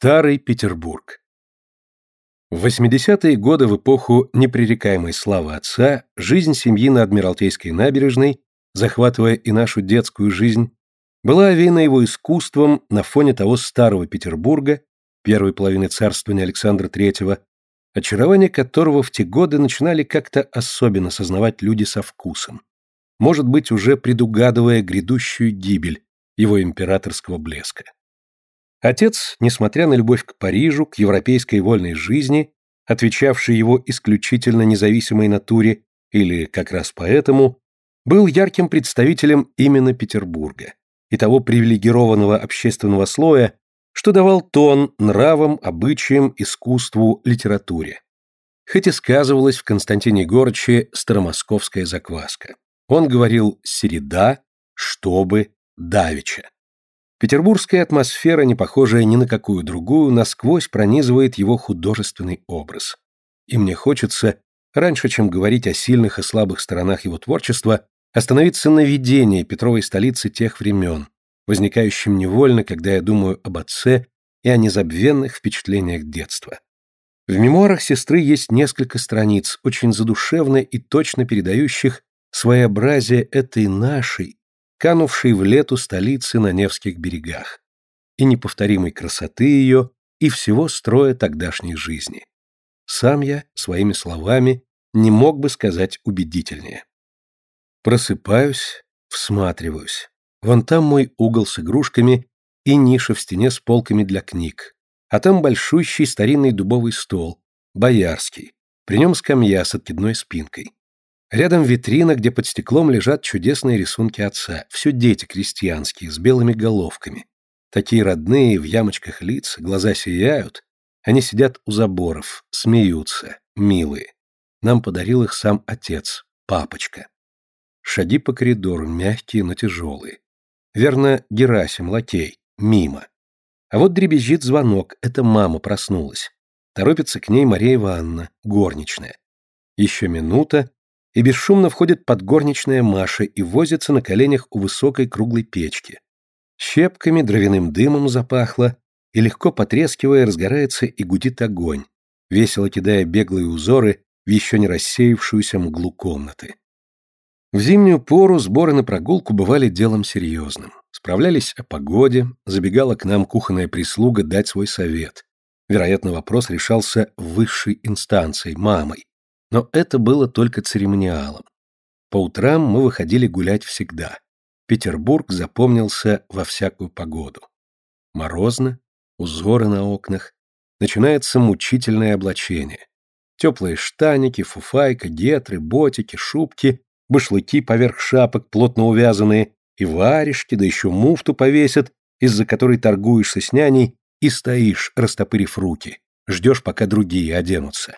Старый Петербург. В 80-е годы в эпоху непререкаемой славы отца жизнь семьи на Адмиралтейской набережной, захватывая и нашу детскую жизнь, была овеяна его искусством на фоне того старого Петербурга, первой половины царствования Александра III, очарование которого в те годы начинали как-то особенно сознавать люди со вкусом, может быть, уже предугадывая грядущую гибель его императорского блеска. Отец, несмотря на любовь к Парижу, к европейской вольной жизни, отвечавшей его исключительно независимой натуре, или как раз поэтому, был ярким представителем именно Петербурга и того привилегированного общественного слоя, что давал тон нравам, обычаям, искусству, литературе. Хоть и сказывалась в Константине Горче старомосковская закваска. Он говорил «середа», «чтобы», «давича». Петербургская атмосфера, не похожая ни на какую другую, насквозь пронизывает его художественный образ. И мне хочется, раньше чем говорить о сильных и слабых сторонах его творчества, остановиться на видении Петровой столицы тех времен, возникающем невольно, когда я думаю об отце и о незабвенных впечатлениях детства. В мемуарах сестры есть несколько страниц, очень задушевно и точно передающих своеобразие этой нашей, канувшей в лету столицы на Невских берегах, и неповторимой красоты ее, и всего строя тогдашней жизни. Сам я, своими словами, не мог бы сказать убедительнее. Просыпаюсь, всматриваюсь. Вон там мой угол с игрушками и ниша в стене с полками для книг. А там большущий старинный дубовый стол, боярский. При нем скамья с откидной спинкой. Рядом витрина, где под стеклом лежат чудесные рисунки отца. Все дети крестьянские, с белыми головками. Такие родные, в ямочках лиц, глаза сияют. Они сидят у заборов, смеются, милые. Нам подарил их сам отец, папочка. Шаги по коридору, мягкие, но тяжелые. Верно, Герасим, лакей, мимо. А вот дребезжит звонок, это мама проснулась. Торопится к ней Мария Ивановна, горничная. Еще минута, и бесшумно входит подгорничная Маша и возится на коленях у высокой круглой печки. Щепками, дровяным дымом запахло, и легко потрескивая разгорается и гудит огонь, весело кидая беглые узоры в еще не рассеявшуюся мглу комнаты. В зимнюю пору сборы на прогулку бывали делом серьезным. Справлялись о погоде, забегала к нам кухонная прислуга дать свой совет. Вероятно, вопрос решался высшей инстанцией, мамой, но это было только церемониалом. По утрам мы выходили гулять всегда. Петербург запомнился во всякую погоду. Морозно, узоры на окнах, начинается мучительное облачение. Теплые штаники, фуфайка, гетры, ботики, шубки, башлыки поверх шапок, плотно увязанные, и варежки, да еще муфту повесят, из-за которой торгуешься с няней и стоишь, растопырив руки, ждешь, пока другие оденутся.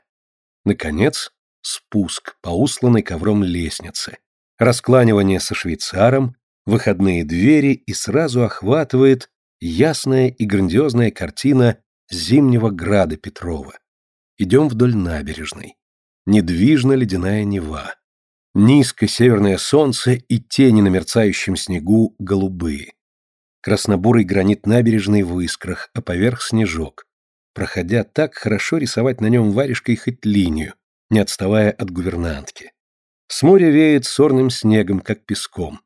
Наконец, спуск по усланной ковром лестнице, раскланивание со швейцаром, выходные двери и сразу охватывает ясная и грандиозная картина зимнего града Петрова. Идем вдоль набережной. Недвижна ледяная Нева. Низко северное солнце и тени на мерцающем снегу голубые. Краснобурый гранит набережной в искрах, а поверх снежок. Проходя так, хорошо рисовать на нем варежкой хоть линию, не отставая от гувернантки. С моря веет сорным снегом, как песком.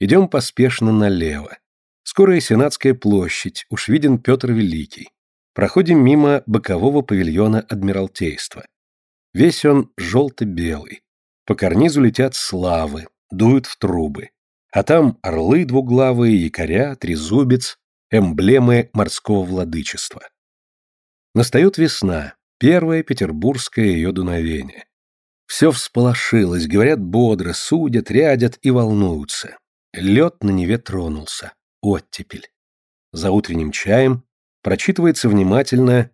Идем поспешно налево. Скоро Сенатская площадь, уж виден Петр Великий. Проходим мимо бокового павильона Адмиралтейства. Весь он желто-белый. По карнизу летят славы, дуют в трубы. А там орлы двуглавые, якоря, трезубец, эмблемы морского владычества. Настает весна, Первое петербургское ее дуновение. Все всполошилось, говорят бодро, судят, рядят и волнуются. Лед на Неве тронулся. Оттепель. За утренним чаем прочитывается внимательно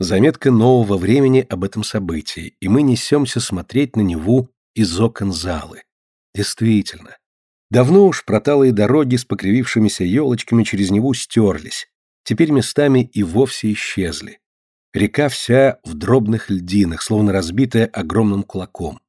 заметка нового времени об этом событии, и мы несемся смотреть на Неву из окон залы. Действительно. Давно уж проталые дороги с покривившимися елочками через Неву стерлись, теперь местами и вовсе исчезли. Река вся в дробных льдинах, словно разбитая огромным кулаком.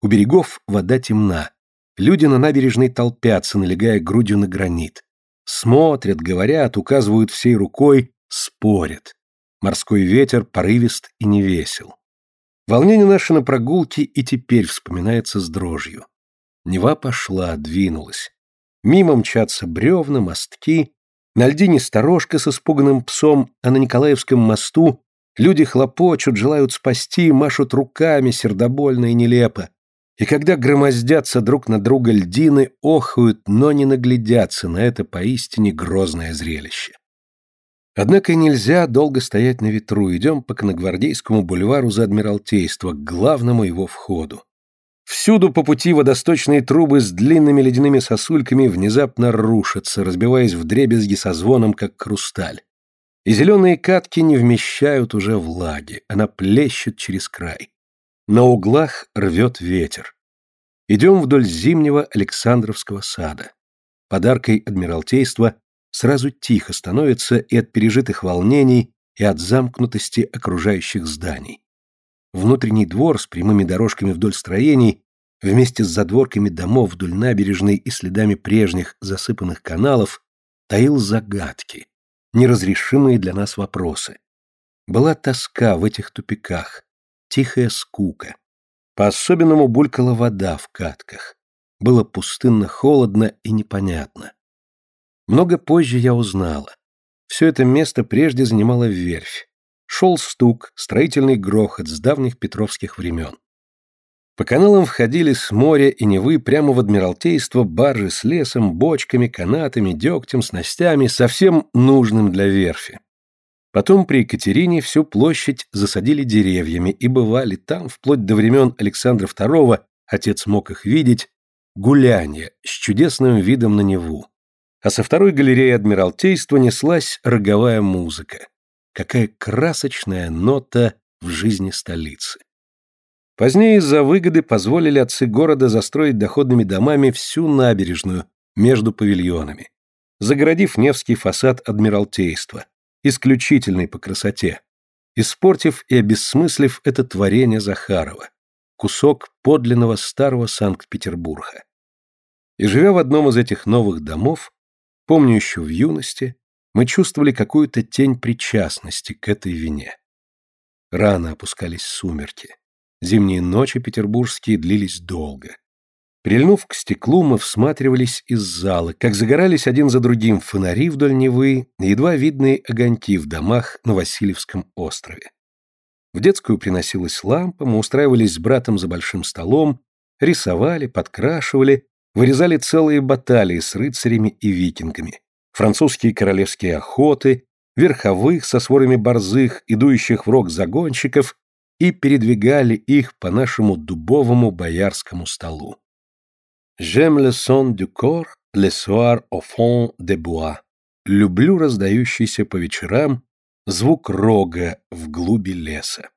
У берегов вода темна. Люди на набережной толпятся, налегая грудью на гранит. Смотрят, говорят, указывают всей рукой, спорят. Морской ветер порывист и невесел. Волнение наше на прогулке и теперь вспоминается с дрожью. Нева пошла, двинулась. Мимо мчатся бревна, мостки. На льдине сторожка с испуганным псом, а на Николаевском мосту люди хлопочут, желают спасти, машут руками сердобольно и нелепо. И когда громоздятся друг на друга льдины, охают, но не наглядятся на это поистине грозное зрелище. Однако нельзя долго стоять на ветру, идем по Коногвардейскому бульвару за Адмиралтейство, к главному его входу. Всюду по пути водосточные трубы с длинными ледяными сосульками внезапно рушатся, разбиваясь в дребезги со звоном, как хрусталь. И зеленые катки не вмещают уже влаги, она плещет через край. На углах рвет ветер. Идем вдоль зимнего Александровского сада. Подаркой Адмиралтейства сразу тихо становится и от пережитых волнений, и от замкнутости окружающих зданий. Внутренний двор с прямыми дорожками вдоль строений, вместе с задворками домов вдоль набережной и следами прежних засыпанных каналов, таил загадки, неразрешимые для нас вопросы. Была тоска в этих тупиках, тихая скука. По-особенному булькала вода в катках. Было пустынно холодно и непонятно. Много позже я узнала. Все это место прежде занимала верфь. Шел стук, строительный грохот с давних петровских времен. По каналам входили с моря и Невы прямо в Адмиралтейство баржи с лесом, бочками, канатами, дегтем, снастями, совсем нужным для верфи. Потом при Екатерине всю площадь засадили деревьями и бывали там, вплоть до времен Александра II, отец мог их видеть, гуляния с чудесным видом на Неву а со второй галереи Адмиралтейства неслась роговая музыка. Какая красочная нота в жизни столицы. Позднее из-за выгоды позволили отцы города застроить доходными домами всю набережную между павильонами, загородив Невский фасад Адмиралтейства, исключительный по красоте, испортив и обессмыслив это творение Захарова, кусок подлинного старого Санкт-Петербурга. И живя в одном из этих новых домов, Помню еще в юности, мы чувствовали какую-то тень причастности к этой вине. Рано опускались сумерки. Зимние ночи петербургские длились долго. Прильнув к стеклу, мы всматривались из зала, как загорались один за другим фонари вдоль Невы едва видные огоньки в домах на Васильевском острове. В детскую приносилась лампа, мы устраивались с братом за большим столом, рисовали, подкрашивали вырезали целые баталии с рыцарями и викингами, французские королевские охоты, верховых со сворами борзых, идущих в рог загонщиков, и передвигали их по нашему дубовому боярскому столу. «J'aime le son du corps, le soir au fond des bois». Люблю раздающийся по вечерам звук рога в глуби леса.